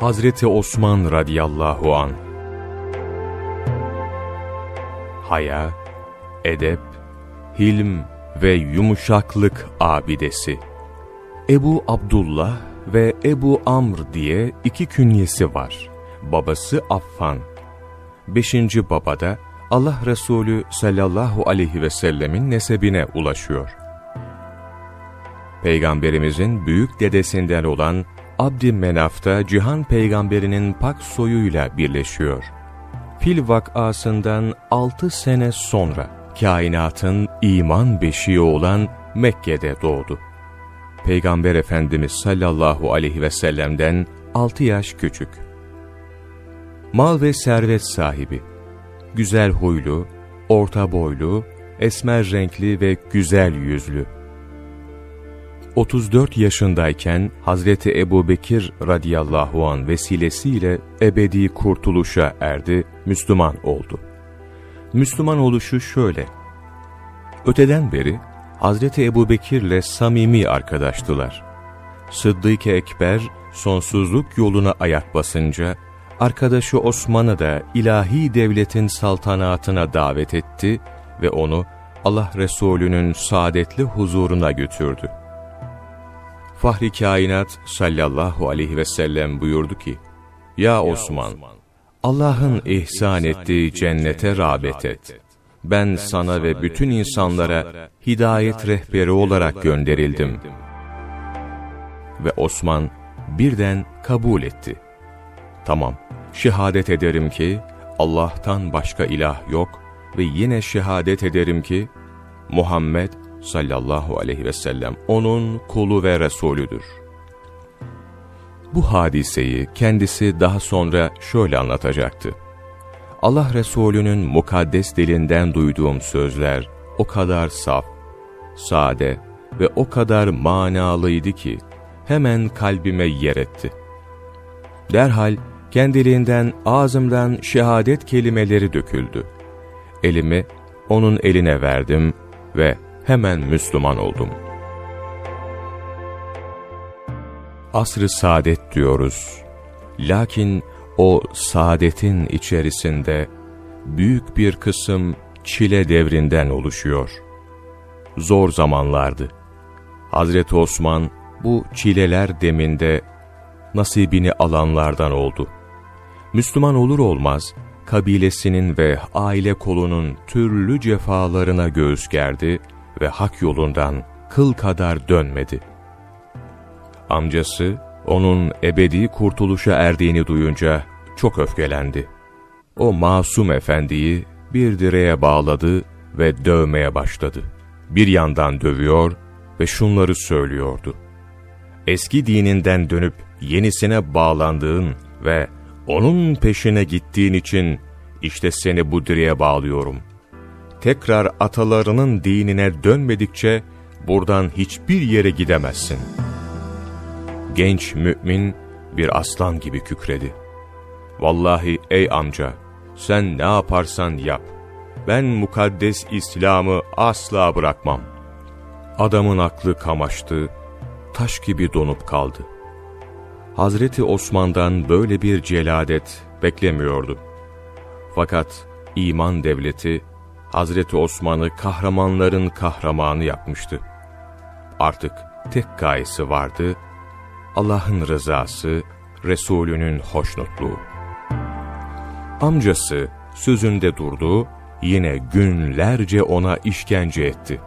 Hazreti Osman radıyallahu an Haya, edep, hilm ve yumuşaklık abidesi. Ebu Abdullah ve Ebu Amr diye iki künyesi var. Babası Affan. Beşinci babada Allah Resulü sallallahu aleyhi ve sellemin nesebine ulaşıyor. Peygamberimizin büyük dedesinden olan Abdi Menaf'ta Cihan peygamberinin pak soyuyla birleşiyor. Fil vakasından altı sene sonra kainatın iman beşiği olan Mekke'de doğdu. Peygamber Efendimiz sallallahu aleyhi ve sellem'den 6 yaş küçük. Mal ve servet sahibi, güzel huylu, orta boylu, esmer renkli ve güzel yüzlü. 34 yaşındayken Hazreti Ebu Bekir radıyallahu an vesilesiyle ebedi kurtuluşa erdi, Müslüman oldu. Müslüman oluşu şöyle. Öteden beri Hazreti Ebu Bekir'le samimi arkadaştılar. Sıddık-ı Ekber sonsuzluk yoluna ayak basınca, arkadaşı Osman'ı da ilahi devletin saltanatına davet etti ve onu Allah Resulü'nün saadetli huzuruna götürdü. Fahri Kainat sallallahu aleyhi ve sellem buyurdu ki, Ya Osman, Allah'ın ihsan ettiği cennete rağbet et. Ben sana ve bütün insanlara hidayet rehberi olarak gönderildim. Ve Osman birden kabul etti. Tamam, şehadet ederim ki Allah'tan başka ilah yok ve yine şehadet ederim ki Muhammed sallallahu aleyhi ve sellem onun kulu ve Resulüdür. Bu hadiseyi kendisi daha sonra şöyle anlatacaktı. Allah Resulü'nün mukaddes dilinden duyduğum sözler o kadar saf, sade ve o kadar manalıydı ki hemen kalbime yer etti. Derhal kendiliğinden ağzımdan şehadet kelimeleri döküldü. Elimi onun eline verdim ve hemen Müslüman oldum. Asr-ı saadet diyoruz. Lakin o saadetin içerisinde büyük bir kısım çile devrinden oluşuyor. Zor zamanlardı. Hazreti Osman bu çileler deminde nasibini alanlardan oldu. Müslüman olur olmaz, kabilesinin ve aile kolunun türlü cefalarına göğüs gerdi ve hak yolundan kıl kadar dönmedi. Amcası, onun ebedi kurtuluşa erdiğini duyunca çok öfkelendi. O masum efendiyi bir direğe bağladı ve dövmeye başladı. Bir yandan dövüyor ve şunları söylüyordu. Eski dininden dönüp yenisine bağlandığın ve onun peşine gittiğin için işte seni bu direğe bağlıyorum. Tekrar atalarının dinine dönmedikçe buradan hiçbir yere gidemezsin. Genç mümin bir aslan gibi kükredi. Vallahi ey amca, sen ne yaparsan yap. Ben mukaddes İslam'ı asla bırakmam. Adamın aklı kamaştı, taş gibi donup kaldı. Hazreti Osman'dan böyle bir celadet beklemiyordu. Fakat iman devleti Hazreti Osman'ı kahramanların kahramanı yapmıştı. Artık tek gayesi vardı, Allah'ın rızası, Resulünün hoşnutluğu. Amcası sözünde durdu, yine günlerce ona işkence etti.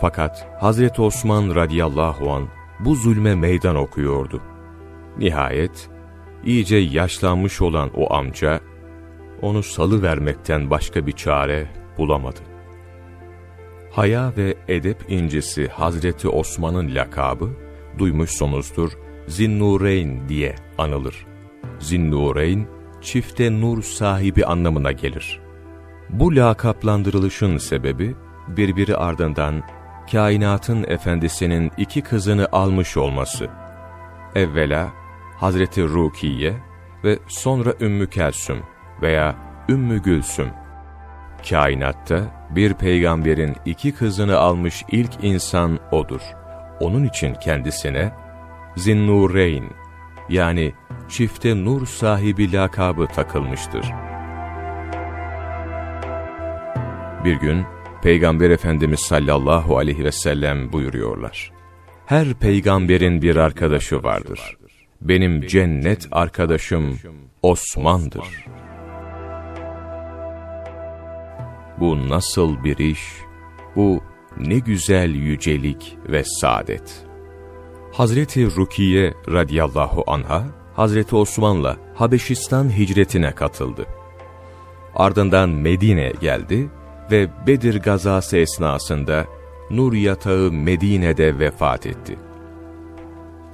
Fakat Hazreti Osman radıyallahu an bu zulme meydan okuyordu. Nihayet iyice yaşlanmış olan o amca onu salı vermekten başka bir çare bulamadı. Haya ve edep incisi Hazreti Osman'ın lakabı duymuşsunuzdur Zinnureyn diye anılır. Zinnureyn çifte nur sahibi anlamına gelir. Bu lakaplandırılışın sebebi birbiri ardından kainatın efendisinin iki kızını almış olması. Evvela Hazreti Rukiye ve sonra Ümmü Kelsüm veya Ümmü Gülsüm. Kainatta bir peygamberin iki kızını almış ilk insan odur. Onun için kendisine Zinnureyn yani çifte nur sahibi lakabı takılmıştır. Bir gün Peygamber Efendimiz sallallahu aleyhi ve sellem buyuruyorlar. Her peygamberin bir arkadaşı vardır. Benim cennet arkadaşım Osman'dır. Bu nasıl bir iş? Bu ne güzel yücelik ve saadet. Hazreti Rukiye radiyallahu anha, Hazreti Osman'la Habeşistan hicretine katıldı. Ardından Medine'ye geldi ve Bedir gazası esnasında nur yatağı Medine'de vefat etti.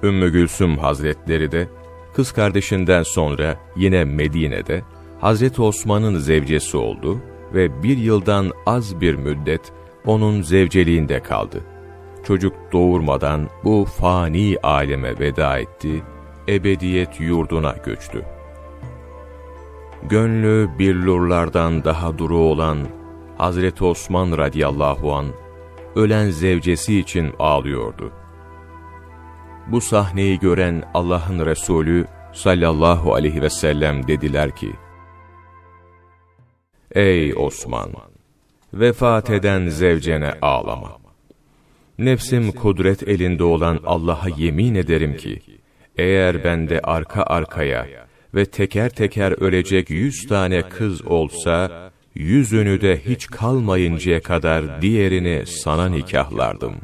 Ümmü Gülsüm Hazretleri de kız kardeşinden sonra yine Medine'de Hazreti Osman'ın zevcesi oldu ve bir yıldan az bir müddet onun zevceliğinde kaldı. Çocuk doğurmadan bu fani aleme veda etti, ebediyet yurduna göçtü. Gönlü billurlardan daha duru olan Hazreti Osman radıyallahu an ölen zevcesi için ağlıyordu. Bu sahneyi gören Allah'ın Resulü sallallahu aleyhi ve sellem dediler ki, Ey Osman! Vefat eden zevcene ağlama. Nefsim kudret elinde olan Allah'a yemin ederim ki, eğer bende arka arkaya ve teker teker ölecek yüz tane kız olsa, yüzünü de hiç kalmayıncaya kadar diğerini sana nikahlardım.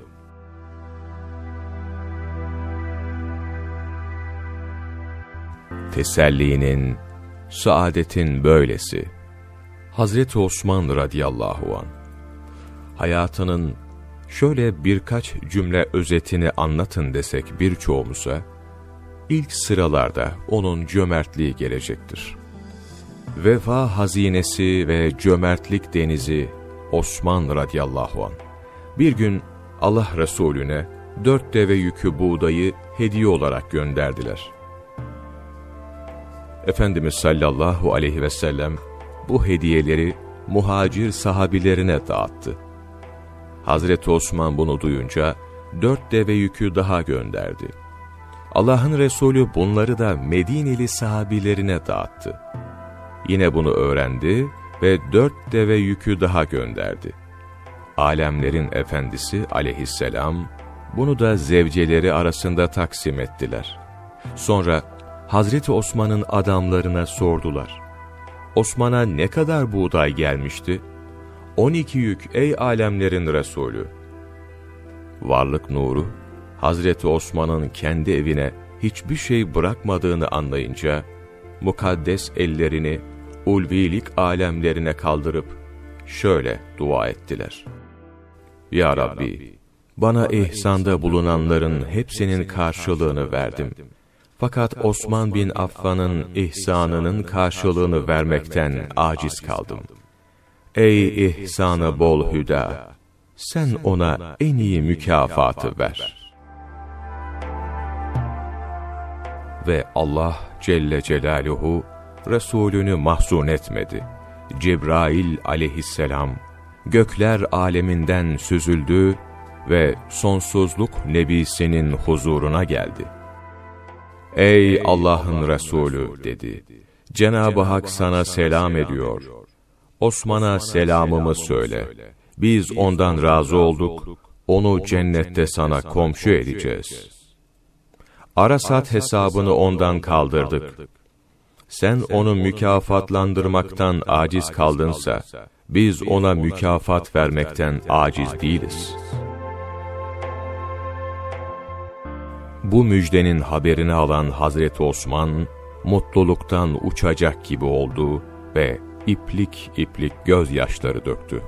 Tesellinin, saadetin böylesi. Hazreti Osman radıyallahu an hayatının şöyle birkaç cümle özetini anlatın desek birçoğumuza, ilk sıralarda onun cömertliği gelecektir. Vefa hazinesi ve cömertlik denizi Osman radıyallahu an. Bir gün Allah Resulüne dört deve yükü buğdayı hediye olarak gönderdiler. Efendimiz sallallahu aleyhi ve sellem bu hediyeleri muhacir sahabilerine dağıttı. Hazreti Osman bunu duyunca dört deve yükü daha gönderdi. Allah'ın Resulü bunları da Medineli sahabilerine dağıttı. Yine bunu öğrendi ve dört deve yükü daha gönderdi. Alemlerin efendisi aleyhisselam bunu da zevceleri arasında taksim ettiler. Sonra Hazreti Osman'ın adamlarına sordular. Osman'a ne kadar buğday gelmişti? 12 yük ey alemlerin Resulü. Varlık nuru, Hazreti Osman'ın kendi evine hiçbir şey bırakmadığını anlayınca, mukaddes ellerini ulvilik alemlerine kaldırıp şöyle dua ettiler. Ya Rabbi, bana ihsanda bulunanların hepsinin karşılığını verdim. Fakat Osman bin Affan'ın ihsanının karşılığını vermekten aciz kaldım. Ey ihsanı bol hüda! Sen ona en iyi mükafatı ver. Ve Allah Celle Celaluhu Resulünü mahzun etmedi. Cebrail aleyhisselam gökler aleminden süzüldü ve sonsuzluk nebisinin huzuruna geldi. Ey Allah'ın Resulü dedi. Cenab-ı Hak sana selam ediyor. Osman'a selamımı söyle. Biz ondan razı olduk. Onu cennette sana komşu edeceğiz. Arasat hesabını ondan kaldırdık. Sen onu mükafatlandırmaktan aciz kaldınsa, biz ona mükafat vermekten aciz değiliz. Bu müjdenin haberini alan Hazreti Osman, mutluluktan uçacak gibi oldu ve iplik iplik gözyaşları döktü.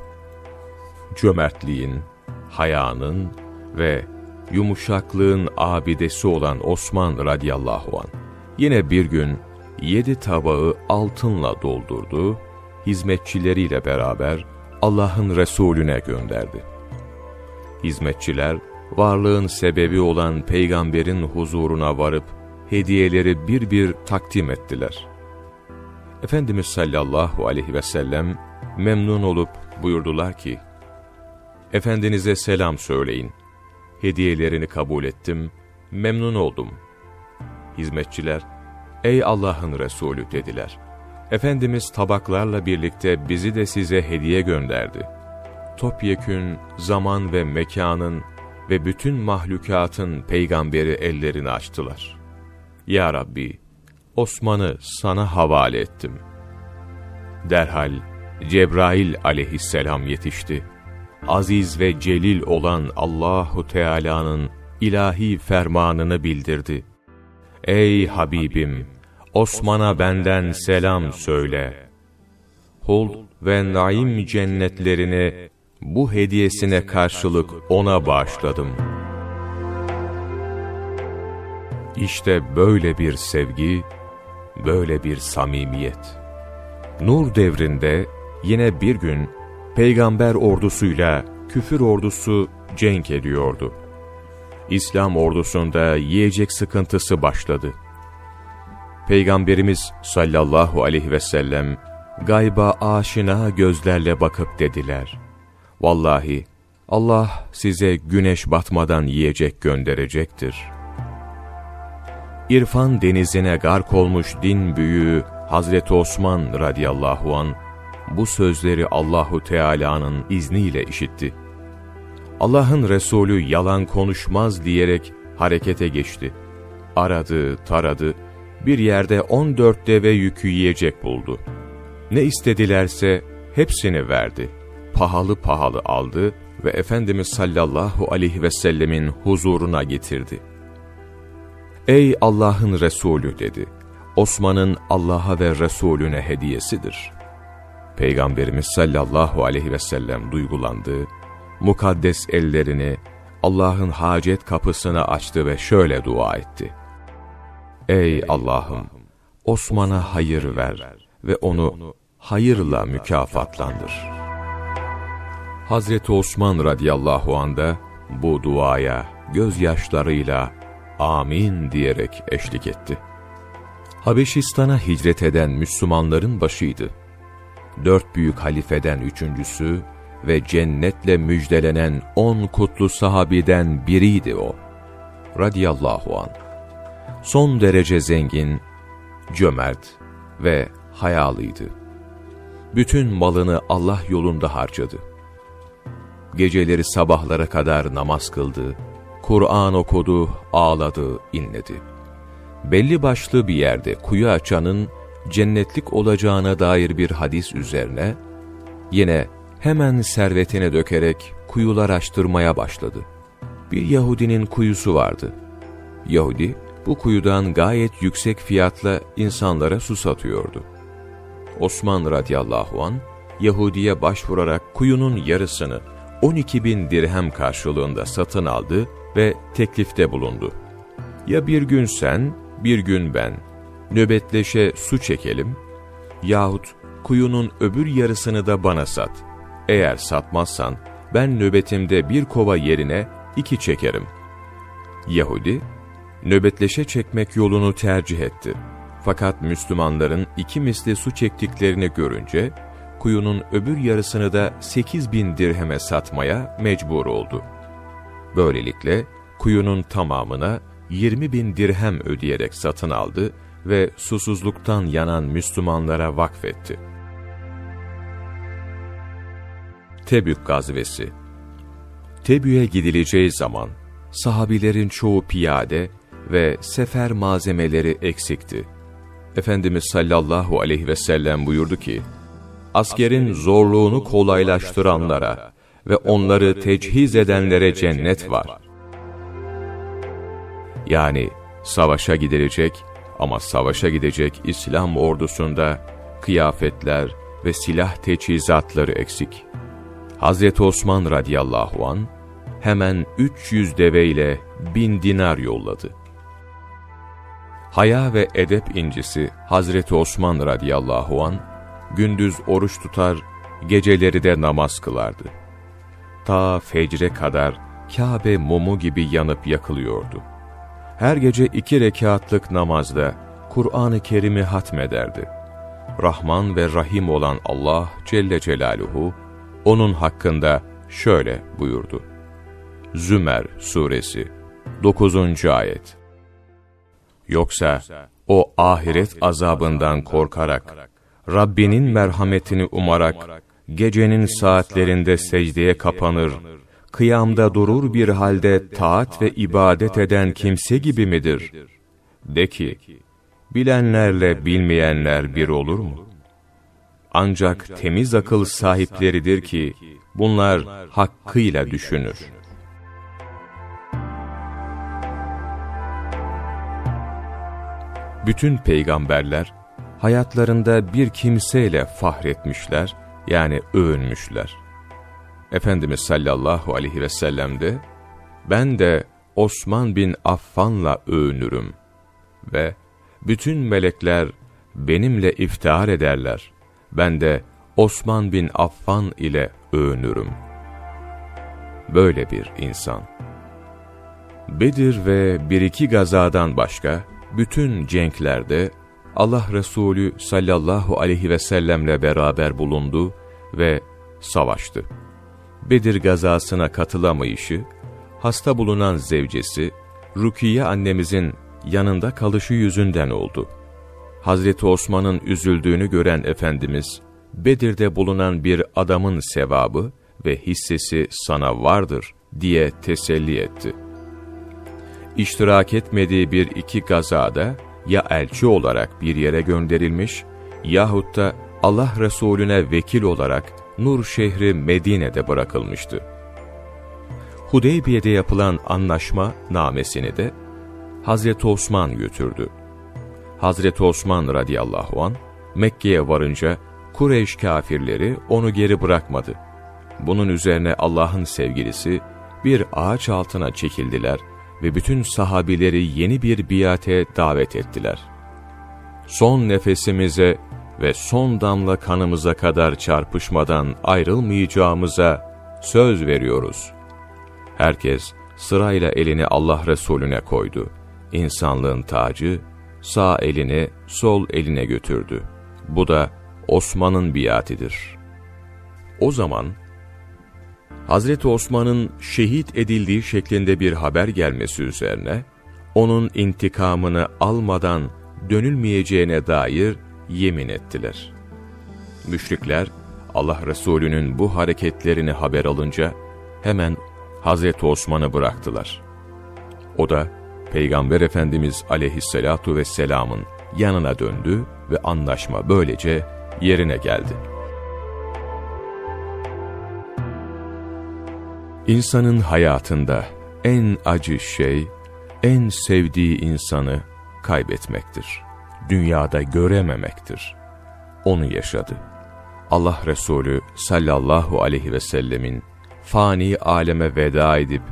Cömertliğin, hayanın ve yumuşaklığın abidesi olan Osman radıyallahu an yine bir gün yedi tabağı altınla doldurdu, hizmetçileriyle beraber Allah'ın Resulüne gönderdi. Hizmetçiler, varlığın sebebi olan peygamberin huzuruna varıp, hediyeleri bir bir takdim ettiler. Efendimiz sallallahu aleyhi ve sellem memnun olup buyurdular ki, Efendinize selam söyleyin. Hediyelerini kabul ettim, memnun oldum. Hizmetçiler, ''Ey Allah'ın Resulü'' dediler. Efendimiz tabaklarla birlikte bizi de size hediye gönderdi. Topyekün zaman ve mekanın ve bütün mahlukatın peygamberi ellerini açtılar. Ya Rabbi, Osman'ı sana havale ettim. Derhal Cebrail aleyhisselam yetişti. Aziz ve celil olan Allahu Teala'nın ilahi fermanını bildirdi. Ey Habibim! Osman'a benden selam söyle. Hul ve naim cennetlerini bu hediyesine karşılık ona bağışladım. İşte böyle bir sevgi, böyle bir samimiyet. Nur devrinde yine bir gün peygamber ordusuyla küfür ordusu cenk ediyordu. İslam ordusunda yiyecek sıkıntısı başladı. Peygamberimiz sallallahu aleyhi ve sellem gayba aşina gözlerle bakıp dediler. Vallahi Allah size güneş batmadan yiyecek gönderecektir. İrfan denizine gark olmuş din büyüğü Hazreti Osman radıyallahu an bu sözleri Allahu Teala'nın izniyle işitti. Allah'ın Resulü yalan konuşmaz diyerek harekete geçti. Aradı, taradı, bir yerde 14 deve yükü yiyecek buldu. Ne istedilerse hepsini verdi. Pahalı pahalı aldı ve Efendimiz sallallahu aleyhi ve sellemin huzuruna getirdi. Ey Allah'ın Resulü dedi. Osman'ın Allah'a ve Resulüne hediyesidir. Peygamberimiz sallallahu aleyhi ve sellem duygulandı, mukaddes ellerini Allah'ın hacet kapısını açtı ve şöyle dua etti. Ey Allah'ım! Osman'a hayır ver ve onu hayırla mükafatlandır. Hazreti Osman radıyallahu anda bu duaya gözyaşlarıyla amin diyerek eşlik etti. Habeşistan'a hicret eden Müslümanların başıydı. Dört büyük halifeden üçüncüsü ve cennetle müjdelenen on kutlu sahabiden biriydi o. Radiyallahu an. Son derece zengin, cömert ve hayalıydı. Bütün malını Allah yolunda harcadı. Geceleri sabahlara kadar namaz kıldı, Kur'an okudu, ağladı, inledi. Belli başlı bir yerde kuyu açanın cennetlik olacağına dair bir hadis üzerine, yine hemen servetine dökerek kuyular açtırmaya başladı. Bir Yahudinin kuyusu vardı. Yahudi, bu kuyudan gayet yüksek fiyatla insanlara su satıyordu. Osman radıyallahu an Yahudi'ye başvurarak kuyunun yarısını 12 bin dirhem karşılığında satın aldı ve teklifte bulundu. Ya bir gün sen, bir gün ben, nöbetleşe su çekelim, yahut kuyunun öbür yarısını da bana sat. Eğer satmazsan, ben nöbetimde bir kova yerine iki çekerim. Yahudi, nöbetleşe çekmek yolunu tercih etti. Fakat Müslümanların iki misli su çektiklerini görünce, kuyunun öbür yarısını da 8 bin dirheme satmaya mecbur oldu. Böylelikle kuyunun tamamına 20 bin dirhem ödeyerek satın aldı ve susuzluktan yanan Müslümanlara vakfetti. Tebük gazvesi Tebük'e gidileceği zaman sahabilerin çoğu piyade ve sefer malzemeleri eksikti. Efendimiz sallallahu aleyhi ve sellem buyurdu ki, Askerin zorluğunu kolaylaştıranlara ve onları techiz edenlere cennet var. Yani savaşa gidilecek ama savaşa gidecek İslam ordusunda kıyafetler ve silah teçhizatları eksik. Hazreti Osman radıyallahu an hemen 300 deve ile bin dinar yolladı. Haya ve edep incisi Hazreti Osman radıyallahu an gündüz oruç tutar, geceleri de namaz kılardı. Ta fecre kadar Kabe mumu gibi yanıp yakılıyordu. Her gece iki rekatlık namazda Kur'an-ı Kerim'i hatmederdi. Rahman ve Rahim olan Allah Celle Celaluhu, onun hakkında şöyle buyurdu. Zümer Suresi 9. Ayet Yoksa o ahiret azabından korkarak, Rabbinin merhametini umarak, gecenin saatlerinde secdeye kapanır, kıyamda durur bir halde taat ve ibadet eden kimse gibi midir? De ki, bilenlerle bilmeyenler bir olur mu? Ancak temiz akıl sahipleridir ki, bunlar hakkıyla düşünür. Bütün peygamberler, hayatlarında bir kimseyle fahretmişler, yani övünmüşler. Efendimiz sallallahu aleyhi ve sellem de, ben de Osman bin Affan'la övünürüm ve bütün melekler benimle iftihar ederler. Ben de Osman bin Affan ile övünürüm. Böyle bir insan. Bedir ve bir iki gazadan başka, bütün cenklerde Allah Resulü sallallahu aleyhi ve sellemle beraber bulundu ve savaştı. Bedir gazasına katılamayışı, hasta bulunan zevcesi, Rukiye annemizin yanında kalışı yüzünden oldu. Hazreti Osman'ın üzüldüğünü gören Efendimiz, Bedir'de bulunan bir adamın sevabı ve hissesi sana vardır diye teselli etti. İştirak etmediği bir iki gazada ya elçi olarak bir yere gönderilmiş yahut da Allah Resulüne vekil olarak Nur şehri Medine'de bırakılmıştı. Hudeybiye'de yapılan anlaşma namesini de Hazreti Osman götürdü. Hazreti Osman radıyallahu an Mekke'ye varınca Kureyş kafirleri onu geri bırakmadı. Bunun üzerine Allah'ın sevgilisi bir ağaç altına çekildiler ve bütün sahabileri yeni bir biate davet ettiler. Son nefesimize ve son damla kanımıza kadar çarpışmadan ayrılmayacağımıza söz veriyoruz. Herkes sırayla elini Allah Resulüne koydu. İnsanlığın tacı sağ elini sol eline götürdü. Bu da Osman'ın biatidir. O zaman Hazreti Osman'ın şehit edildiği şeklinde bir haber gelmesi üzerine, onun intikamını almadan dönülmeyeceğine dair yemin ettiler. Müşrikler, Allah Resulü'nün bu hareketlerini haber alınca, hemen Hazreti Osman'ı bıraktılar. O da, Peygamber Efendimiz aleyhissalatu vesselamın yanına döndü ve anlaşma böylece yerine geldi. İnsanın hayatında en acı şey, en sevdiği insanı kaybetmektir. Dünyada görememektir. Onu yaşadı. Allah Resulü sallallahu aleyhi ve sellemin fani aleme veda edip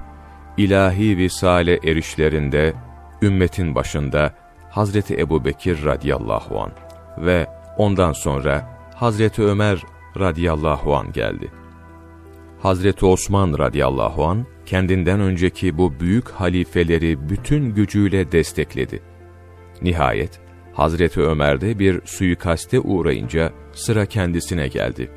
ilahi visale erişlerinde ümmetin başında Hazreti Ebu Bekir radiyallahu an ve ondan sonra Hazreti Ömer radiyallahu an geldi. Hazreti Osman radıyallahu an kendinden önceki bu büyük halifeleri bütün gücüyle destekledi. Nihayet Hazreti Ömer'de bir suikaste uğrayınca sıra kendisine geldi.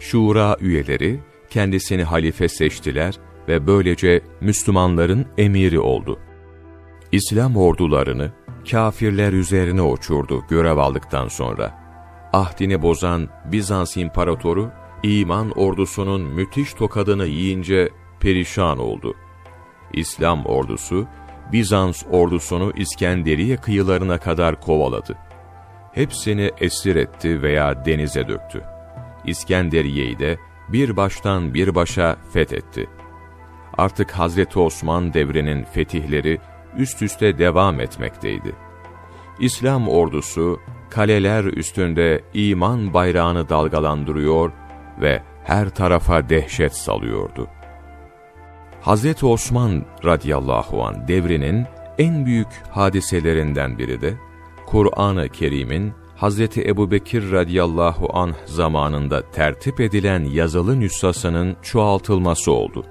Şura üyeleri kendisini halife seçtiler ve böylece Müslümanların emiri oldu. İslam ordularını kafirler üzerine uçurdu görev aldıktan sonra. Ahdini bozan Bizans imparatoru iman ordusunun müthiş tokadını yiyince perişan oldu. İslam ordusu, Bizans ordusunu İskenderiye kıyılarına kadar kovaladı. Hepsini esir etti veya denize döktü. İskenderiye'yi de bir baştan bir başa fethetti. Artık Hazreti Osman devrinin fetihleri üst üste devam etmekteydi. İslam ordusu kaleler üstünde iman bayrağını dalgalandırıyor ve her tarafa dehşet salıyordu. Hz. Osman radıyallahu an devrinin en büyük hadiselerinden biri de Kur'an-ı Kerim'in Hz. Ebu Bekir radıyallahu anh zamanında tertip edilen yazılı nüshasının çoğaltılması oldu.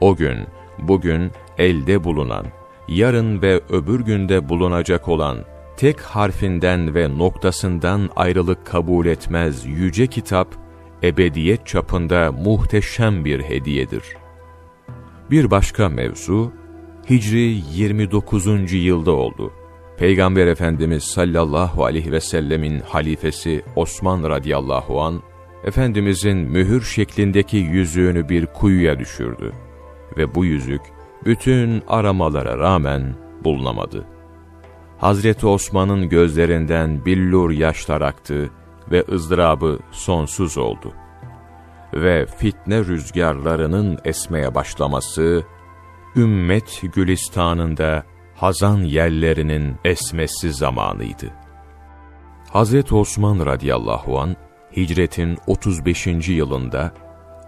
O gün, bugün elde bulunan, yarın ve öbür günde bulunacak olan tek harfinden ve noktasından ayrılık kabul etmez yüce kitap, ebediyet çapında muhteşem bir hediyedir. Bir başka mevzu, Hicri 29. yılda oldu. Peygamber Efendimiz sallallahu aleyhi ve sellemin halifesi Osman radıyallahu an Efendimizin mühür şeklindeki yüzüğünü bir kuyuya düşürdü ve bu yüzük bütün aramalara rağmen bulunamadı. Hazreti Osman'ın gözlerinden billur yaşlar aktı ve ızdırabı sonsuz oldu. Ve fitne rüzgarlarının esmeye başlaması, ümmet gülistanında hazan yerlerinin esmesi zamanıydı. Hazreti Osman radıyallahu an hicretin 35. yılında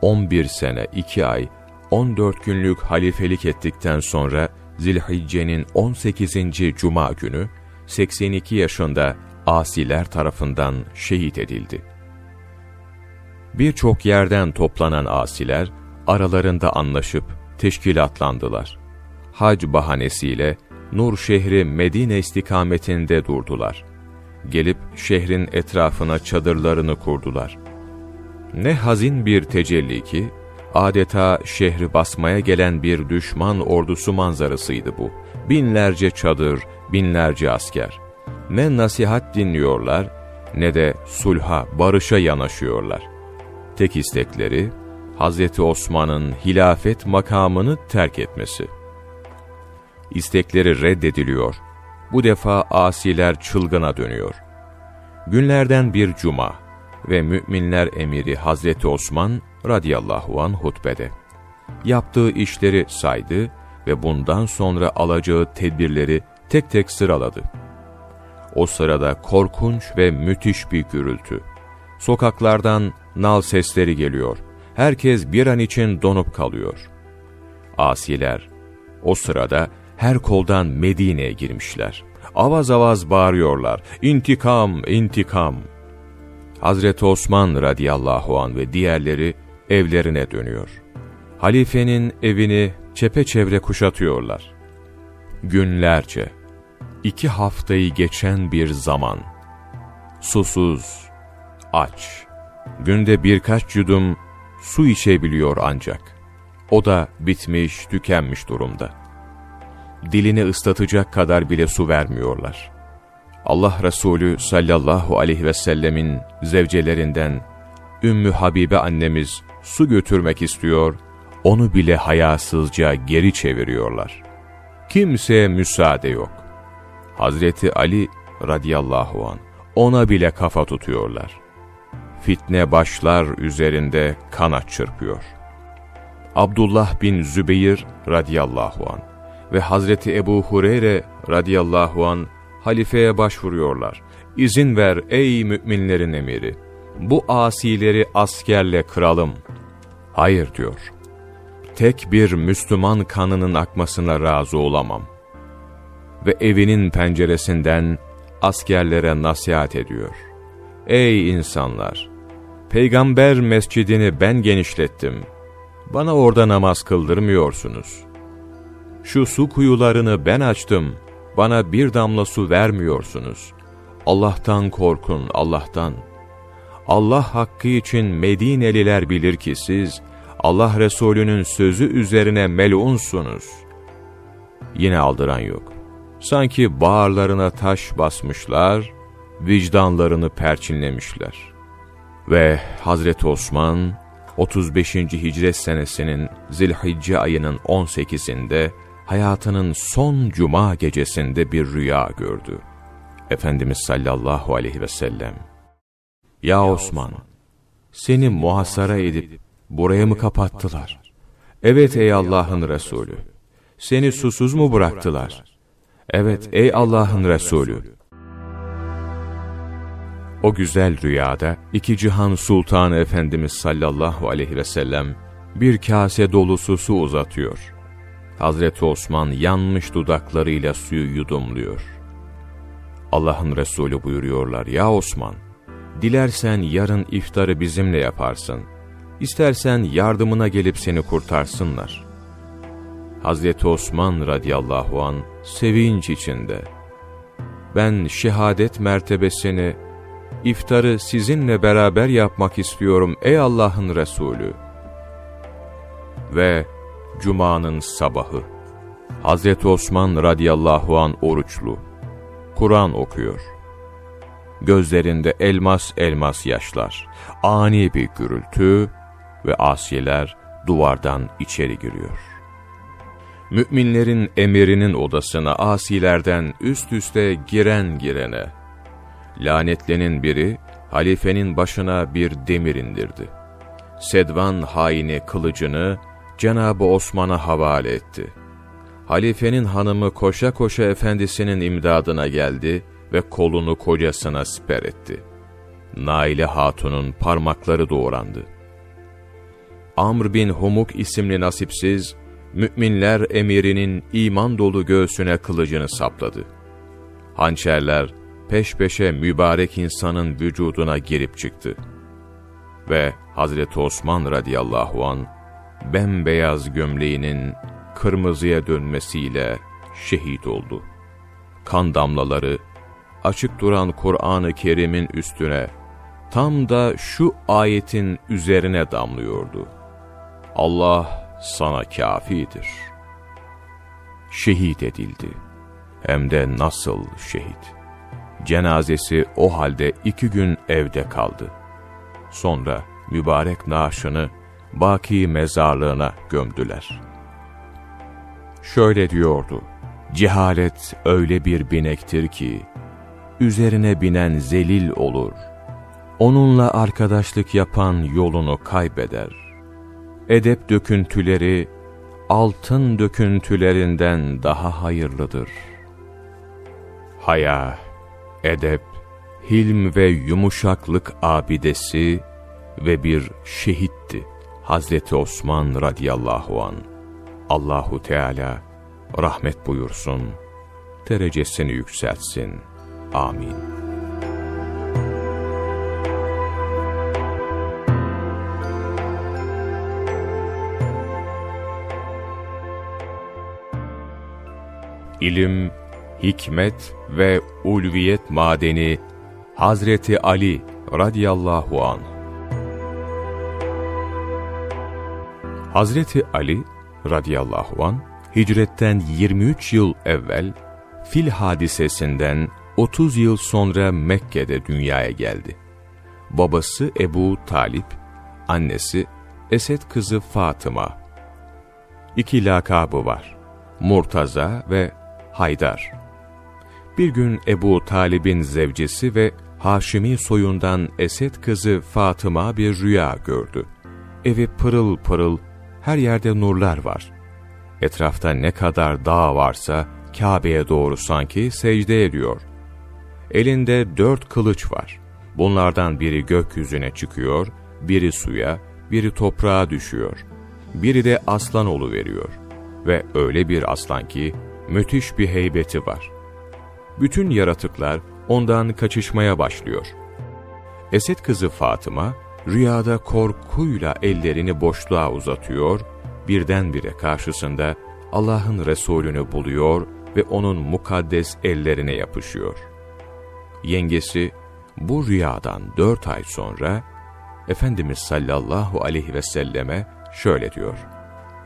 11 sene 2 ay 14 günlük halifelik ettikten sonra Zilhicce'nin 18. Cuma günü 82 yaşında asiler tarafından şehit edildi. Birçok yerden toplanan asiler aralarında anlaşıp teşkilatlandılar. Hac bahanesiyle Nur şehri Medine istikametinde durdular. Gelip şehrin etrafına çadırlarını kurdular. Ne hazin bir tecelli ki, adeta şehri basmaya gelen bir düşman ordusu manzarasıydı bu. Binlerce çadır, binlerce asker. Ne nasihat dinliyorlar, ne de sulha, barışa yanaşıyorlar. Tek istekleri, Hazreti Osman'ın hilafet makamını terk etmesi. İstekleri reddediliyor. Bu defa asiler çılgına dönüyor. Günlerden bir cuma ve müminler emiri Hazreti Osman radıyallahu an hutbede. Yaptığı işleri saydı ve bundan sonra alacağı tedbirleri tek tek sıraladı. O sırada korkunç ve müthiş bir gürültü. Sokaklardan nal sesleri geliyor. Herkes bir an için donup kalıyor. Asiler o sırada her koldan Medine'ye girmişler. Avaz avaz bağırıyorlar. İntikam, intikam. Hazreti Osman radıyallahu an ve diğerleri evlerine dönüyor. Halifenin evini çepeçevre kuşatıyorlar. Günlerce, iki haftayı geçen bir zaman, susuz, aç, günde birkaç yudum su içebiliyor ancak. O da bitmiş, tükenmiş durumda. Dilini ıslatacak kadar bile su vermiyorlar. Allah Resulü sallallahu aleyhi ve sellemin zevcelerinden Ümmü Habibe annemiz su götürmek istiyor, onu bile hayasızca geri çeviriyorlar. Kimseye müsaade yok. Hazreti Ali radıyallahu an ona bile kafa tutuyorlar. Fitne başlar üzerinde kanat çırpıyor. Abdullah bin Zübeyir radıyallahu an ve Hazreti Ebu Hureyre radıyallahu an halifeye başvuruyorlar. İzin ver ey müminlerin emiri. Bu asileri askerle kıralım. Hayır diyor. Tek bir Müslüman kanının akmasına razı olamam. Ve evinin penceresinden askerlere nasihat ediyor. Ey insanlar! Peygamber mescidini ben genişlettim. Bana orada namaz kıldırmıyorsunuz. Şu su kuyularını ben açtım. Bana bir damla su vermiyorsunuz. Allah'tan korkun, Allah'tan. Allah hakkı için Medineliler bilir ki siz, Allah Resulü'nün sözü üzerine melunsunuz. Yine aldıran yok. Sanki bağırlarına taş basmışlar, vicdanlarını perçinlemişler. Ve Hazreti Osman, 35. hicret senesinin Zilhicce ayının 18'inde, hayatının son cuma gecesinde bir rüya gördü. Efendimiz sallallahu aleyhi ve sellem, Ya Osman, seni muhasara edip buraya mı kapattılar? Evet ey Allah'ın Resulü, seni susuz mu bıraktılar? Evet ey Allah'ın Resulü. O güzel rüyada iki cihan sultanı Efendimiz sallallahu aleyhi ve sellem bir kase dolusu su uzatıyor. Hazreti Osman yanmış dudaklarıyla suyu yudumluyor. Allah'ın Resulü buyuruyorlar, ya Osman, dilersen yarın iftarı bizimle yaparsın, istersen yardımına gelip seni kurtarsınlar. Hazreti Osman radıyallahu an sevinç içinde, ben şehadet mertebesini, iftarı sizinle beraber yapmak istiyorum ey Allah'ın Resulü. Ve Cuma'nın sabahı. Hazreti Osman radıyallahu an oruçlu. Kur'an okuyor. Gözlerinde elmas elmas yaşlar, ani bir gürültü ve asiyeler duvardan içeri giriyor. Müminlerin emirinin odasına asilerden üst üste giren girene, lanetlenin biri halifenin başına bir demir indirdi. Sedvan haini kılıcını Cenab-ı Osman'a havale etti. Halifenin hanımı koşa koşa efendisinin imdadına geldi ve kolunu kocasına siper etti. Naile Hatun'un parmakları doğrandı. Amr bin Humuk isimli nasipsiz, müminler emirinin iman dolu göğsüne kılıcını sapladı. Hançerler peş peşe mübarek insanın vücuduna girip çıktı. Ve Hazreti Osman radıyallahu an bembeyaz gömleğinin kırmızıya dönmesiyle şehit oldu. Kan damlaları açık duran Kur'an-ı Kerim'in üstüne tam da şu ayetin üzerine damlıyordu. Allah sana kafidir. Şehit edildi. Hem de nasıl şehit. Cenazesi o halde iki gün evde kaldı. Sonra mübarek naaşını Baki mezarlığına gömdüler. Şöyle diyordu, cehalet öyle bir binektir ki, üzerine binen zelil olur. Onunla arkadaşlık yapan yolunu kaybeder. Edep döküntüleri, altın döküntülerinden daha hayırlıdır. Haya, edep, hilm ve yumuşaklık abidesi ve bir şehitti Hazreti Osman radıyallahu an. Allahu Teala rahmet buyursun, derecesini yükseltsin. Amin. İlim, hikmet ve ulviyet madeni Hazreti Ali radıyallahu an. Hazreti Ali radıyallahu an hicretten 23 yıl evvel fil hadisesinden 30 yıl sonra Mekke'de dünyaya geldi. Babası Ebu Talip, annesi Esed kızı Fatıma. İki lakabı var. Murtaza ve Haydar. Bir gün Ebu Talib'in zevcesi ve Haşimi soyundan Esed kızı Fatıma bir rüya gördü. Evi pırıl pırıl, her yerde nurlar var. Etrafta ne kadar dağ varsa Kabe'ye doğru sanki secde ediyor. Elinde dört kılıç var. Bunlardan biri gökyüzüne çıkıyor, biri suya, biri toprağa düşüyor. Biri de aslan veriyor Ve öyle bir aslan ki müthiş bir heybeti var. Bütün yaratıklar ondan kaçışmaya başlıyor. Esed kızı Fatıma, rüyada korkuyla ellerini boşluğa uzatıyor, birdenbire karşısında Allah'ın Resulünü buluyor ve onun mukaddes ellerine yapışıyor. Yengesi bu rüyadan dört ay sonra Efendimiz sallallahu aleyhi ve selleme şöyle diyor.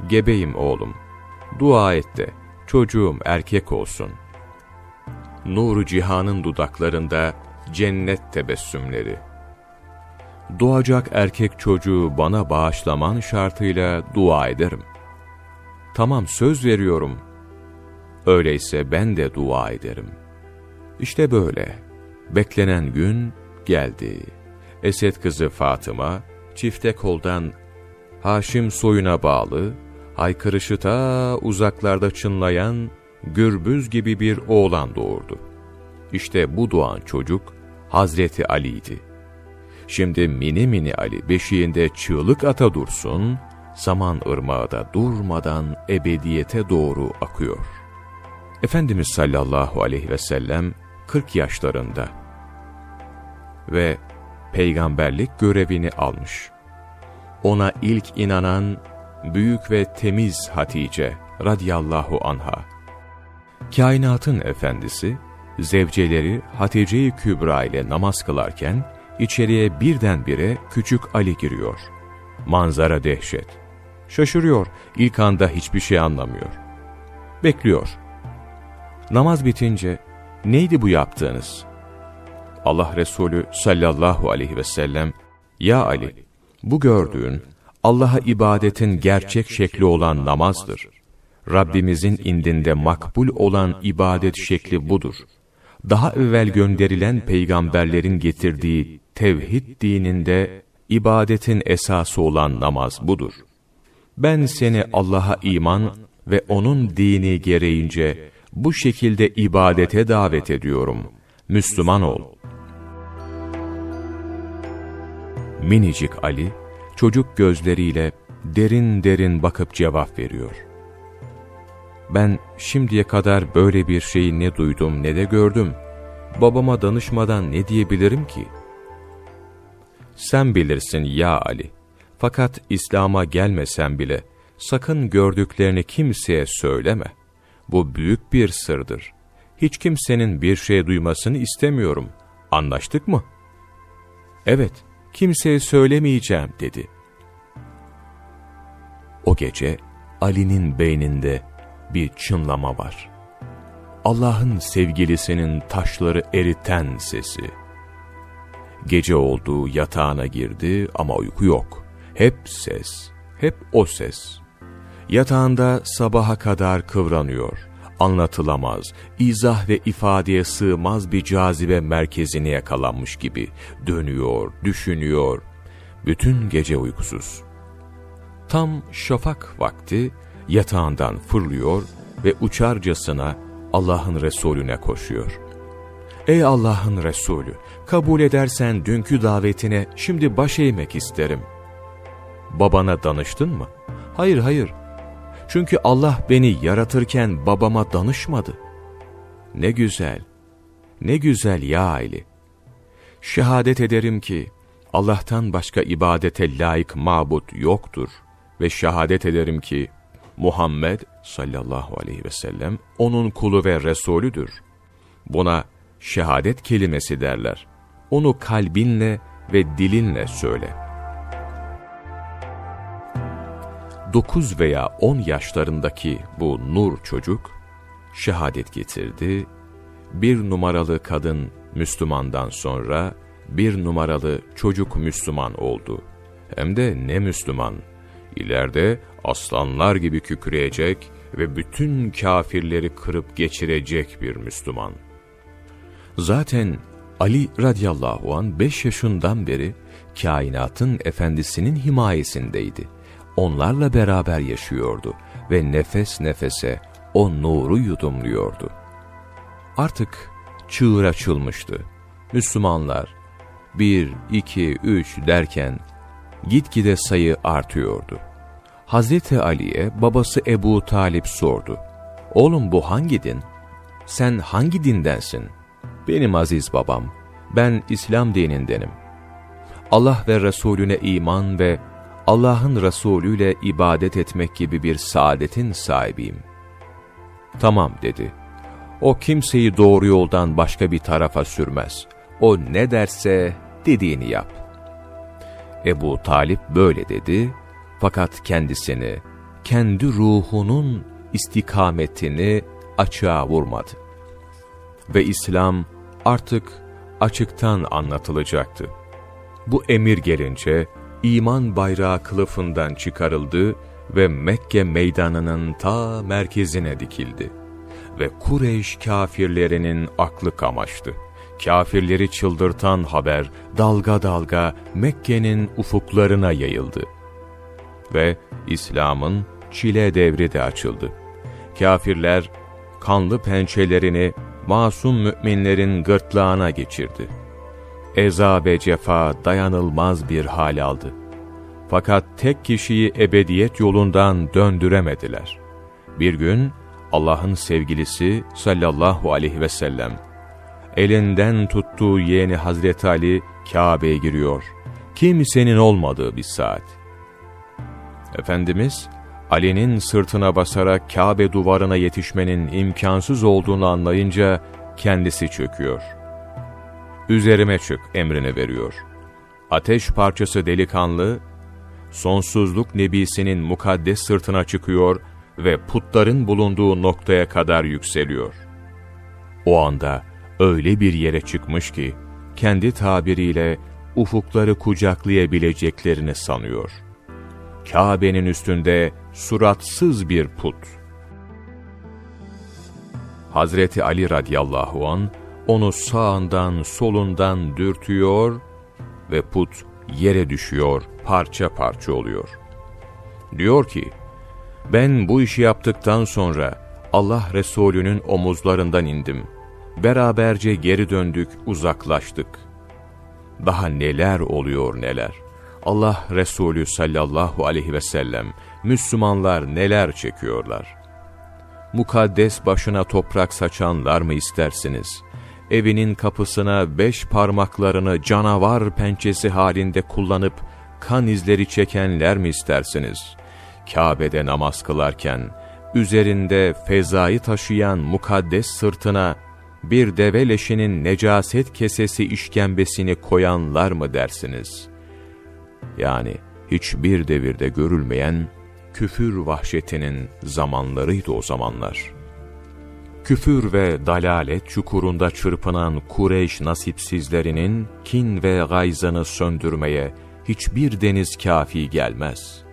Gebeyim oğlum, dua et de çocuğum erkek olsun. Nuru cihanın dudaklarında cennet tebessümleri. Doğacak erkek çocuğu bana bağışlaman şartıyla dua ederim. Tamam söz veriyorum. Öyleyse ben de dua ederim. İşte böyle. Beklenen gün geldi. Esed kızı Fatıma, çifte koldan Haşim soyuna bağlı, haykırışı ta uzaklarda çınlayan gürbüz gibi bir oğlan doğurdu. İşte bu doğan çocuk Hazreti Ali'ydi. Şimdi mini mini Ali beşiğinde çığlık ata dursun, zaman ırmağı da durmadan ebediyete doğru akıyor. Efendimiz sallallahu aleyhi ve sellem 40 yaşlarında ve peygamberlik görevini almış. Ona ilk inanan büyük ve temiz Hatice radiyallahu anha. Kainatın efendisi, zevceleri Hatice-i Kübra ile namaz kılarken, içeriye birdenbire küçük Ali giriyor. Manzara dehşet. Şaşırıyor, ilk anda hiçbir şey anlamıyor. Bekliyor. Namaz bitince neydi bu yaptığınız? Allah Resulü sallallahu aleyhi ve sellem, Ya Ali, bu gördüğün, Allah'a ibadetin gerçek şekli olan namazdır. Rabbimizin indinde makbul olan ibadet şekli budur. Daha evvel gönderilen peygamberlerin getirdiği tevhid dininde ibadetin esası olan namaz budur. Ben seni Allah'a iman ve O'nun dini gereğince bu şekilde ibadete davet ediyorum. Müslüman ol. Minicik Ali, çocuk gözleriyle derin derin bakıp cevap veriyor. Ben şimdiye kadar böyle bir şeyi ne duydum ne de gördüm. Babama danışmadan ne diyebilirim ki? Sen bilirsin ya Ali. Fakat İslam'a gelmesen bile sakın gördüklerini kimseye söyleme. Bu büyük bir sırdır. Hiç kimsenin bir şey duymasını istemiyorum. Anlaştık mı? Evet, kimseye söylemeyeceğim dedi. O gece Ali'nin beyninde bir çınlama var. Allah'ın sevgilisinin taşları eriten sesi. Gece oldu, yatağına girdi ama uyku yok. Hep ses, hep o ses. Yatağında sabaha kadar kıvranıyor. Anlatılamaz, izah ve ifadeye sığmaz bir cazibe merkezine yakalanmış gibi dönüyor, düşünüyor. Bütün gece uykusuz. Tam şafak vakti yatağından fırlıyor ve uçarcasına Allah'ın Resulüne koşuyor. Ey Allah'ın Resulü, kabul edersen dünkü davetine şimdi baş eğmek isterim. Babana danıştın mı? Hayır hayır. Çünkü Allah beni yaratırken babama danışmadı. Ne güzel, ne güzel ya Ali. Şehadet ederim ki Allah'tan başka ibadete layık mabut yoktur ve şehadet ederim ki Muhammed sallallahu aleyhi ve sellem onun kulu ve Resulüdür. Buna şehadet kelimesi derler. Onu kalbinle ve dilinle söyle. 9 veya 10 yaşlarındaki bu nur çocuk şehadet getirdi. Bir numaralı kadın Müslümandan sonra bir numaralı çocuk Müslüman oldu. Hem de ne Müslüman? İleride aslanlar gibi kükreyecek ve bütün kafirleri kırıp geçirecek bir Müslüman. Zaten Ali radıyallahu an 5 yaşından beri kainatın efendisinin himayesindeydi. Onlarla beraber yaşıyordu ve nefes nefese o nuru yudumluyordu. Artık çığır açılmıştı. Müslümanlar bir, iki, üç derken gitgide sayı artıyordu. Hazreti Ali'ye babası Ebu Talip sordu. Oğlum bu hangi din? Sen hangi dindensin? Benim aziz babam, ben İslam dinindenim. Allah ve Resulüne iman ve Allah'ın Resulüyle ibadet etmek gibi bir saadetin sahibiyim. Tamam dedi. O kimseyi doğru yoldan başka bir tarafa sürmez. O ne derse dediğini yap. Ebu Talip böyle dedi fakat kendisini, kendi ruhunun istikametini açığa vurmadı. Ve İslam artık açıktan anlatılacaktı. Bu emir gelince iman bayrağı kılıfından çıkarıldı ve Mekke meydanının ta merkezine dikildi. Ve Kureyş kafirlerinin aklı kamaştı. Kafirleri çıldırtan haber dalga dalga Mekke'nin ufuklarına yayıldı. Ve İslam'ın çile devri de açıldı. Kafirler kanlı pençelerini masum müminlerin gırtlağına geçirdi. Eza ve cefa dayanılmaz bir hal aldı. Fakat tek kişiyi ebediyet yolundan döndüremediler. Bir gün Allah'ın sevgilisi sallallahu aleyhi ve sellem elinden tuttuğu yeğeni Hazreti Ali Kabe'ye giriyor. Kimsenin olmadığı bir saat. Efendimiz Ali'nin sırtına basarak Kabe duvarına yetişmenin imkansız olduğunu anlayınca kendisi çöküyor. Üzerime çık emrini veriyor. Ateş parçası delikanlı, sonsuzluk nebisinin mukaddes sırtına çıkıyor ve putların bulunduğu noktaya kadar yükseliyor. O anda öyle bir yere çıkmış ki, kendi tabiriyle ufukları kucaklayabileceklerini sanıyor. Kabe'nin üstünde suratsız bir put. Hazreti Ali radıyallahu an onu sağından solundan dürtüyor ve put yere düşüyor, parça parça oluyor. Diyor ki, ben bu işi yaptıktan sonra Allah Resulü'nün omuzlarından indim. Beraberce geri döndük, uzaklaştık. Daha neler oluyor neler. Allah Resulü sallallahu aleyhi ve sellem, Müslümanlar neler çekiyorlar. Mukaddes başına toprak saçanlar mı istersiniz? Evinin kapısına beş parmaklarını canavar pençesi halinde kullanıp kan izleri çekenler mi istersiniz? Kabe'de namaz kılarken, üzerinde fezayı taşıyan mukaddes sırtına bir deve leşinin necaset kesesi işkembesini koyanlar mı dersiniz? Yani hiçbir devirde görülmeyen küfür vahşetinin zamanlarıydı o zamanlar. Küfür ve dalalet çukurunda çırpınan Kureyş nasipsizlerinin kin ve gayzanı söndürmeye hiçbir deniz kafi gelmez.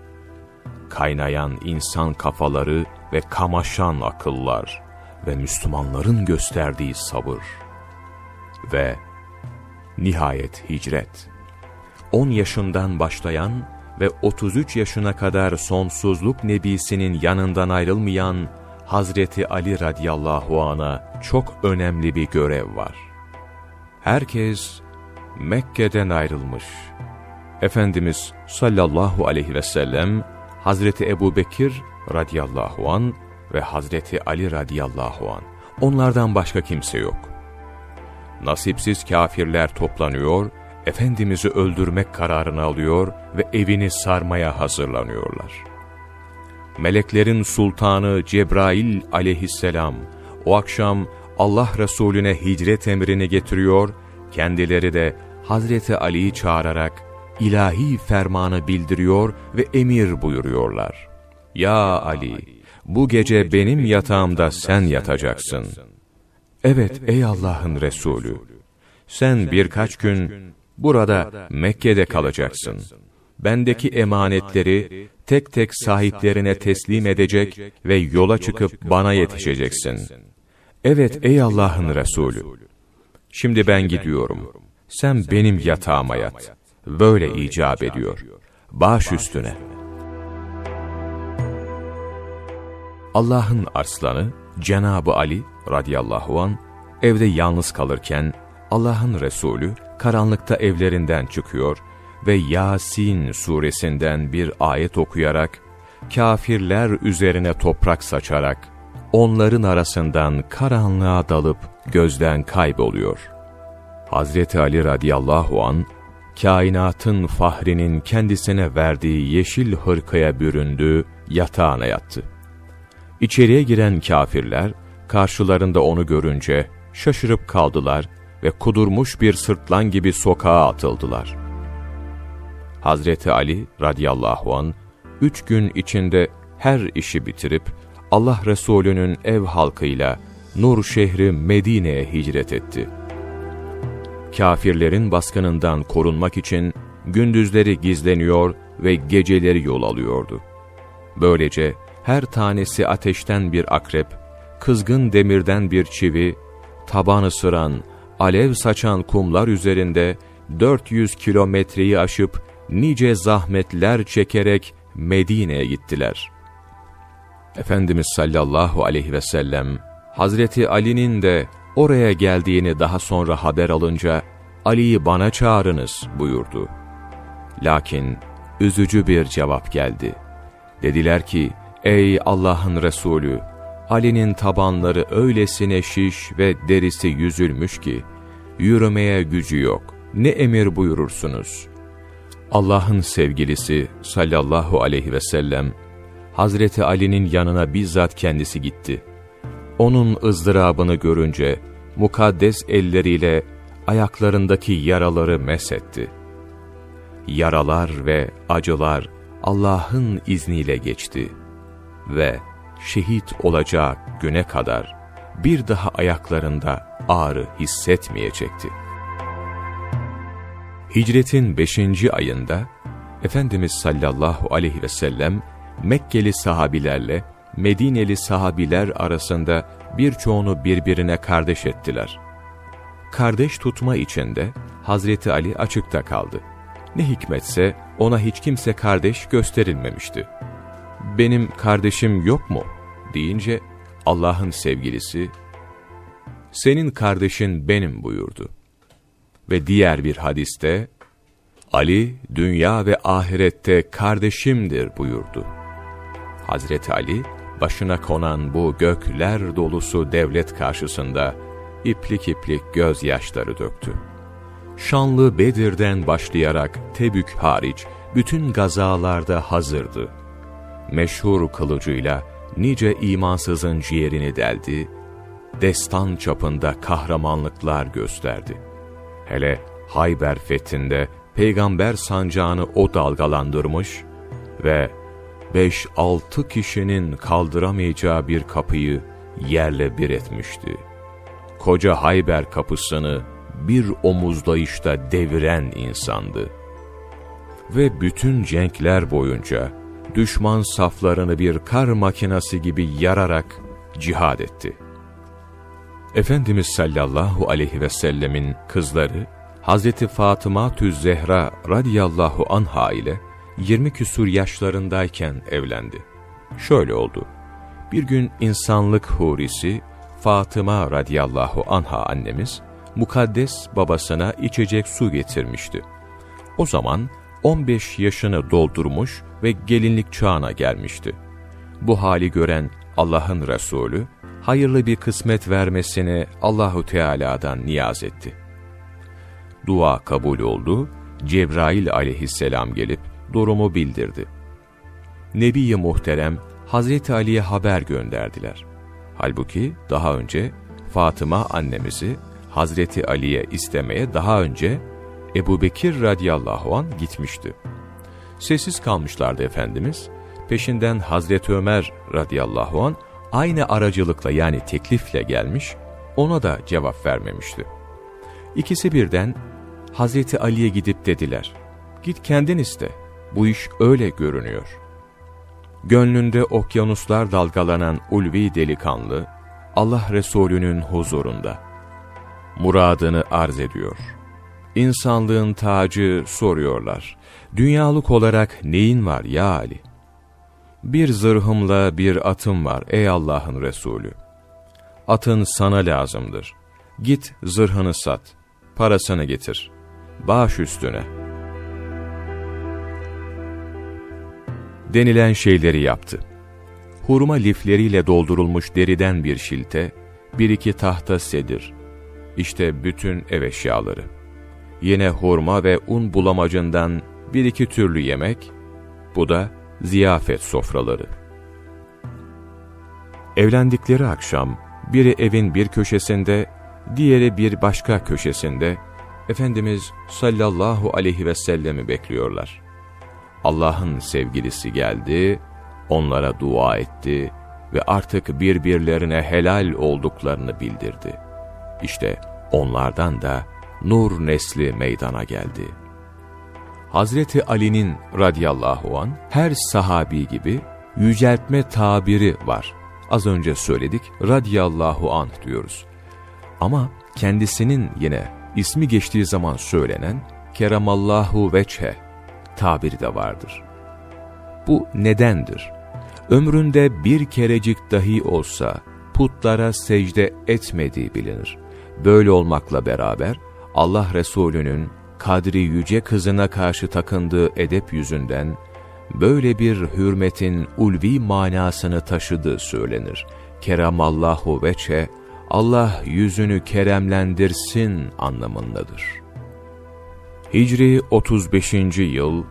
Kaynayan insan kafaları ve kamaşan akıllar ve Müslümanların gösterdiği sabır ve nihayet hicret. 10 yaşından başlayan ve 33 yaşına kadar sonsuzluk nebisinin yanından ayrılmayan Hazreti Ali radıyallahu an'a çok önemli bir görev var. Herkes Mekke'den ayrılmış. Efendimiz sallallahu aleyhi ve sellem Hazreti Ebu Bekir radıyallahu an ve Hazreti Ali radıyallahu an. Onlardan başka kimse yok. Nasipsiz kafirler toplanıyor, Efendimiz'i öldürmek kararını alıyor ve evini sarmaya hazırlanıyorlar. Meleklerin sultanı Cebrail aleyhisselam o akşam Allah Resulüne hicret emrini getiriyor, kendileri de Hazreti Ali'yi çağırarak ilahi fermanı bildiriyor ve emir buyuruyorlar. Ya Ali, bu gece benim yatağımda sen yatacaksın. Evet ey Allah'ın Resulü, sen birkaç gün burada Mekke'de kalacaksın. Bendeki emanetleri tek tek sahiplerine teslim edecek ve yola çıkıp bana yetişeceksin. Evet ey Allah'ın Resulü, şimdi ben gidiyorum. Sen benim yatağıma yat. Böyle icap ediyor. Baş üstüne. Allah'ın arslanı Cenab-ı Ali radıyallahu an evde yalnız kalırken Allah'ın Resulü karanlıkta evlerinden çıkıyor ve Yasin suresinden bir ayet okuyarak kafirler üzerine toprak saçarak onların arasından karanlığa dalıp gözden kayboluyor. Hazreti Ali radıyallahu an kainatın fahrinin kendisine verdiği yeşil hırkaya büründü, yatağına yattı. İçeriye giren kafirler, karşılarında onu görünce şaşırıp kaldılar ve kudurmuş bir sırtlan gibi sokağa atıldılar. Hazreti Ali radıyallahu an üç gün içinde her işi bitirip Allah Resulü'nün ev halkıyla Nur şehri Medine'ye hicret etti. Kafirlerin baskınından korunmak için gündüzleri gizleniyor ve geceleri yol alıyordu. Böylece her tanesi ateşten bir akrep, kızgın demirden bir çivi, taban ısıran, alev saçan kumlar üzerinde 400 kilometreyi aşıp nice zahmetler çekerek Medine'ye gittiler. Efendimiz sallallahu aleyhi ve sellem, Hazreti Ali'nin de oraya geldiğini daha sonra haber alınca, Ali'yi bana çağırınız buyurdu. Lakin üzücü bir cevap geldi. Dediler ki, Ey Allah'ın Resulü! Ali'nin tabanları öylesine şiş ve derisi yüzülmüş ki, yürümeye gücü yok. Ne emir buyurursunuz? Allah'ın sevgilisi sallallahu aleyhi ve sellem, Hazreti Ali'nin yanına bizzat kendisi gitti. Onun ızdırabını görünce, mukaddes elleriyle ayaklarındaki yaraları mesetti. Yaralar ve acılar Allah'ın izniyle geçti ve şehit olacak güne kadar bir daha ayaklarında ağrı hissetmeyecekti. Hicretin 5. ayında Efendimiz sallallahu aleyhi ve sellem Mekkeli sahabilerle Medineli sahabiler arasında birçoğunu birbirine kardeş ettiler. Kardeş tutma içinde Hazreti Ali açıkta kaldı. Ne hikmetse ona hiç kimse kardeş gösterilmemişti. Benim kardeşim yok mu? deyince Allah'ın sevgilisi, senin kardeşin benim buyurdu. Ve diğer bir hadiste, Ali dünya ve ahirette kardeşimdir buyurdu. Hazreti Ali, başına konan bu gökler dolusu devlet karşısında iplik iplik gözyaşları döktü. Şanlı Bedir'den başlayarak Tebük hariç bütün gazalarda hazırdı. Meşhur kılıcıyla nice imansızın ciğerini deldi, destan çapında kahramanlıklar gösterdi. Hele Hayber fethinde peygamber sancağını o dalgalandırmış ve beş altı kişinin kaldıramayacağı bir kapıyı yerle bir etmişti. Koca Hayber kapısını bir omuzlayışta deviren insandı. Ve bütün cenkler boyunca düşman saflarını bir kar makinası gibi yararak cihad etti. Efendimiz sallallahu aleyhi ve sellemin kızları, Hazreti Fatıma Tüz Zehra radiyallahu anha ile 20 küsur yaşlarındayken evlendi. Şöyle oldu. Bir gün insanlık hurisi Fatıma radiyallahu anha annemiz, mukaddes babasına içecek su getirmişti. O zaman 15 yaşını doldurmuş ve gelinlik çağına gelmişti. Bu hali gören Allah'ın Resulü, hayırlı bir kısmet vermesini Allahu Teala'dan niyaz etti. Dua kabul oldu, Cebrail aleyhisselam gelip durumu bildirdi. Nebi-i Muhterem Hazreti Ali'ye haber gönderdiler. Halbuki daha önce Fatıma annemizi Hazreti Ali'ye istemeye daha önce Ebu Bekir radiyallahu an gitmişti. Sessiz kalmışlardı Efendimiz. Peşinden Hazreti Ömer radıyallahu an aynı aracılıkla yani teklifle gelmiş, ona da cevap vermemişti. İkisi birden Hazreti Ali'ye gidip dediler, git kendin iste, bu iş öyle görünüyor. Gönlünde okyanuslar dalgalanan ulvi delikanlı, Allah Resulü'nün huzurunda. Muradını arz ediyor. İnsanlığın tacı soruyorlar. Dünyalık olarak neyin var ya Ali? Bir zırhımla bir atım var ey Allah'ın Resulü. Atın sana lazımdır. Git zırhını sat, parasını getir. Baş üstüne. Denilen şeyleri yaptı. Hurma lifleriyle doldurulmuş deriden bir şilte, bir iki tahta sedir. İşte bütün ev eşyaları. Yine hurma ve un bulamacından bir iki türlü yemek, bu da ziyafet sofraları. Evlendikleri akşam, biri evin bir köşesinde, diğeri bir başka köşesinde, Efendimiz sallallahu aleyhi ve sellemi bekliyorlar. Allah'ın sevgilisi geldi, onlara dua etti ve artık birbirlerine helal olduklarını bildirdi. İşte onlardan da nur nesli meydana geldi.'' Hazreti Ali'nin radiyallahu an her sahabi gibi yüceltme tabiri var. Az önce söyledik radiyallahu an diyoruz. Ama kendisinin yine ismi geçtiği zaman söylenen keramallahu veçhe tabiri de vardır. Bu nedendir? Ömründe bir kerecik dahi olsa putlara secde etmediği bilinir. Böyle olmakla beraber Allah Resulü'nün kadri yüce kızına karşı takındığı edep yüzünden, böyle bir hürmetin ulvi manasını taşıdığı söylenir. Keramallahu veçe, Allah yüzünü keremlendirsin anlamındadır. Hicri 35. yıl,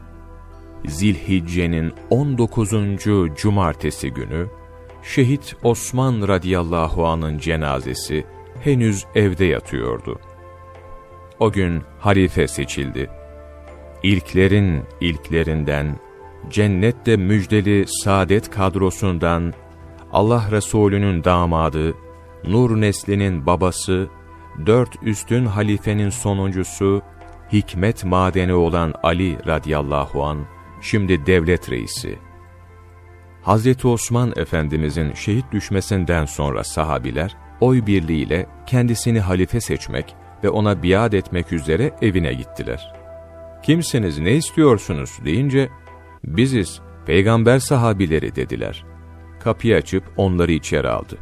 Zilhicce'nin 19. cumartesi günü, Şehit Osman radıyallahu anın cenazesi henüz evde yatıyordu o gün halife seçildi. İlklerin ilklerinden, cennette müjdeli saadet kadrosundan, Allah Resulü'nün damadı, Nur neslinin babası dört üstün halifenin sonuncusu, hikmet madeni olan Ali radıyallahu an şimdi devlet reisi. Hazreti Osman Efendimizin şehit düşmesinden sonra sahabiler, oy birliğiyle kendisini halife seçmek ve ona biat etmek üzere evine gittiler. Kimsiniz, ne istiyorsunuz deyince, biziz, peygamber sahabileri dediler. Kapıyı açıp onları içeri aldı.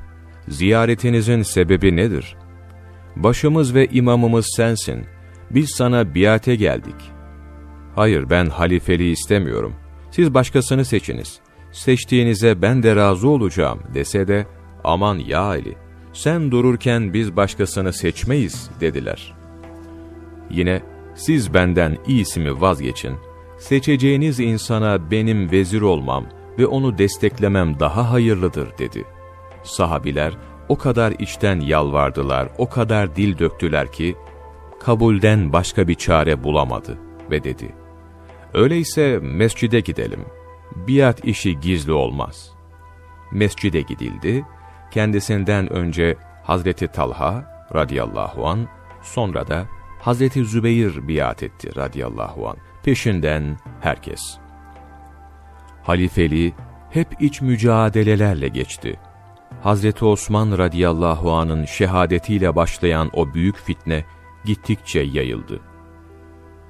Ziyaretinizin sebebi nedir? Başımız ve imamımız sensin. Biz sana biate geldik. Hayır ben halifeliği istemiyorum. Siz başkasını seçiniz. Seçtiğinize ben de razı olacağım dese de aman ya Ali sen dururken biz başkasını seçmeyiz dediler. Yine siz benden iyisimi vazgeçin. Seçeceğiniz insana benim vezir olmam ve onu desteklemem daha hayırlıdır dedi. Sahabiler o kadar içten yalvardılar, o kadar dil döktüler ki, kabulden başka bir çare bulamadı ve dedi, Öyleyse mescide gidelim, biat işi gizli olmaz. Mescide gidildi, kendisinden önce Hazreti Talha radıyallahu an, sonra da Hazreti Zübeyir biat etti radıyallahu an. Peşinden herkes. Halifeli hep iç mücadelelerle geçti. Hazreti Osman radıyallahu anın şehadetiyle başlayan o büyük fitne gittikçe yayıldı.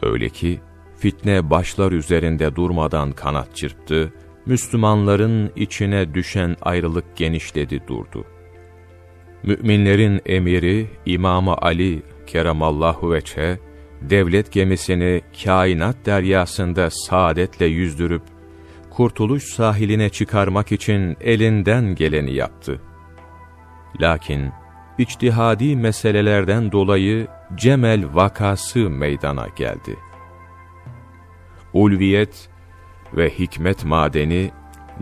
Öyle ki fitne başlar üzerinde durmadan kanat çırptı, Müslümanların içine düşen ayrılık genişledi durdu. Müminlerin emiri İmam Ali keremallahu veçhe, devlet gemisini kainat deryasında saadetle yüzdürüp, kurtuluş sahiline çıkarmak için elinden geleni yaptı. Lakin, içtihadi meselelerden dolayı Cemel vakası meydana geldi. Ulviyet ve hikmet madeni,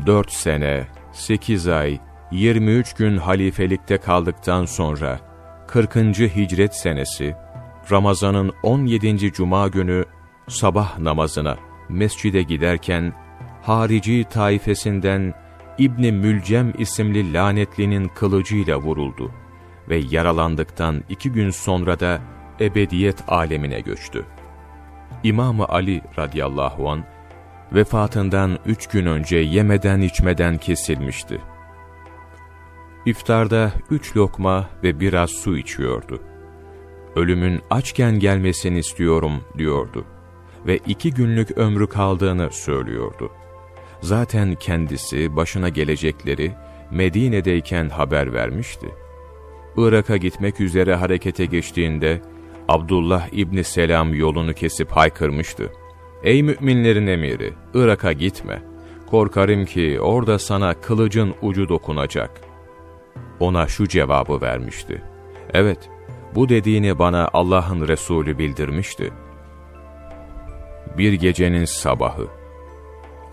dört sene, sekiz ay, 23 gün halifelikte kaldıktan sonra, 40. hicret senesi, Ramazan'ın 17. cuma günü sabah namazına mescide giderken, harici taifesinden İbni Mülcem isimli lanetlinin kılıcıyla vuruldu ve yaralandıktan iki gün sonra da ebediyet alemine göçtü. İmam Ali radıyallahu an vefatından üç gün önce yemeden içmeden kesilmişti. İftarda üç lokma ve biraz su içiyordu. Ölümün açken gelmesini istiyorum diyordu ve iki günlük ömrü kaldığını söylüyordu. Zaten kendisi başına gelecekleri Medine'deyken haber vermişti. Irak'a gitmek üzere harekete geçtiğinde Abdullah İbni Selam yolunu kesip haykırmıştı. Ey müminlerin emiri, Irak'a gitme. Korkarım ki orada sana kılıcın ucu dokunacak. Ona şu cevabı vermişti. Evet, bu dediğini bana Allah'ın Resulü bildirmişti. Bir gecenin sabahı,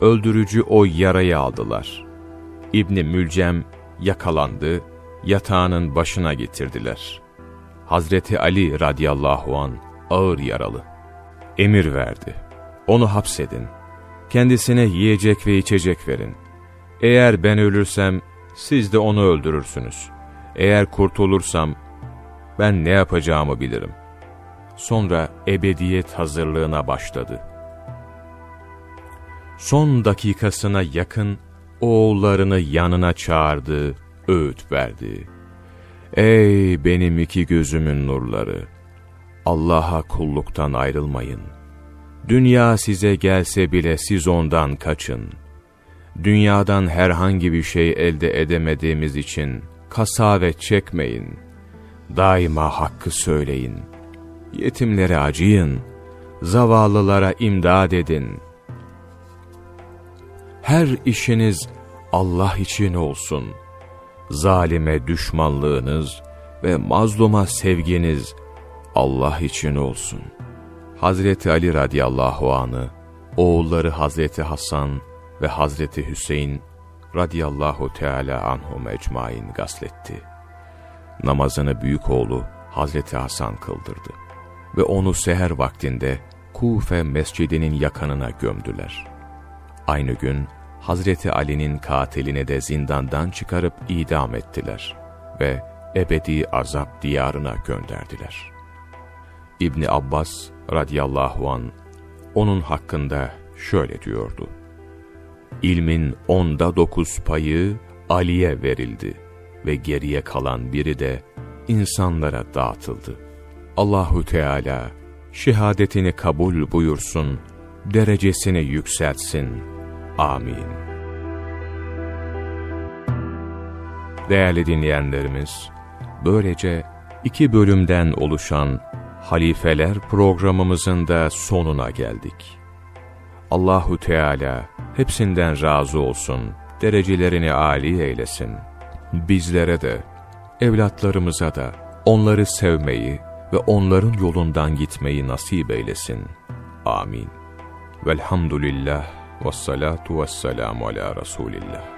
öldürücü o yarayı aldılar. İbni Mülcem yakalandı, yatağının başına getirdiler. Hazreti Ali radıyallahu an ağır yaralı. Emir verdi. Onu hapsedin. Kendisine yiyecek ve içecek verin. Eğer ben ölürsem siz de onu öldürürsünüz. Eğer kurtulursam ben ne yapacağımı bilirim. Sonra ebediyet hazırlığına başladı. Son dakikasına yakın oğullarını yanına çağırdı, öğüt verdi. Ey benim iki gözümün nurları! Allah'a kulluktan ayrılmayın. Dünya size gelse bile siz ondan kaçın. Dünyadan herhangi bir şey elde edemediğimiz için kasavet çekmeyin. Daima hakkı söyleyin. Yetimlere acıyın. Zavallılara imdad edin. Her işiniz Allah için olsun. Zalime düşmanlığınız ve mazluma sevginiz Allah için olsun. Hazreti Ali radıyallahu anı, oğulları Hazreti Hasan ve Hazreti Hüseyin radıyallahu teala anhum ecmain gasletti. Namazını büyük oğlu Hazreti Hasan kıldırdı ve onu seher vaktinde Kufe mescidinin yakınına gömdüler. Aynı gün Hazreti Ali'nin katiline de zindandan çıkarıp idam ettiler ve ebedi azap diyarına gönderdiler. İbni Abbas radıyallahu an onun hakkında şöyle diyordu. İlmin onda dokuz payı Ali'ye verildi ve geriye kalan biri de insanlara dağıtıldı. Allahu Teala şehadetini kabul buyursun, derecesini yükseltsin. Amin. Değerli dinleyenlerimiz, böylece iki bölümden oluşan Halifeler programımızın da sonuna geldik. Allahu Teala hepsinden razı olsun, derecelerini âli eylesin. Bizlere de, evlatlarımıza da onları sevmeyi ve onların yolundan gitmeyi nasip eylesin. Amin. Velhamdülillah ve salatu ve selamu ala Resulillah.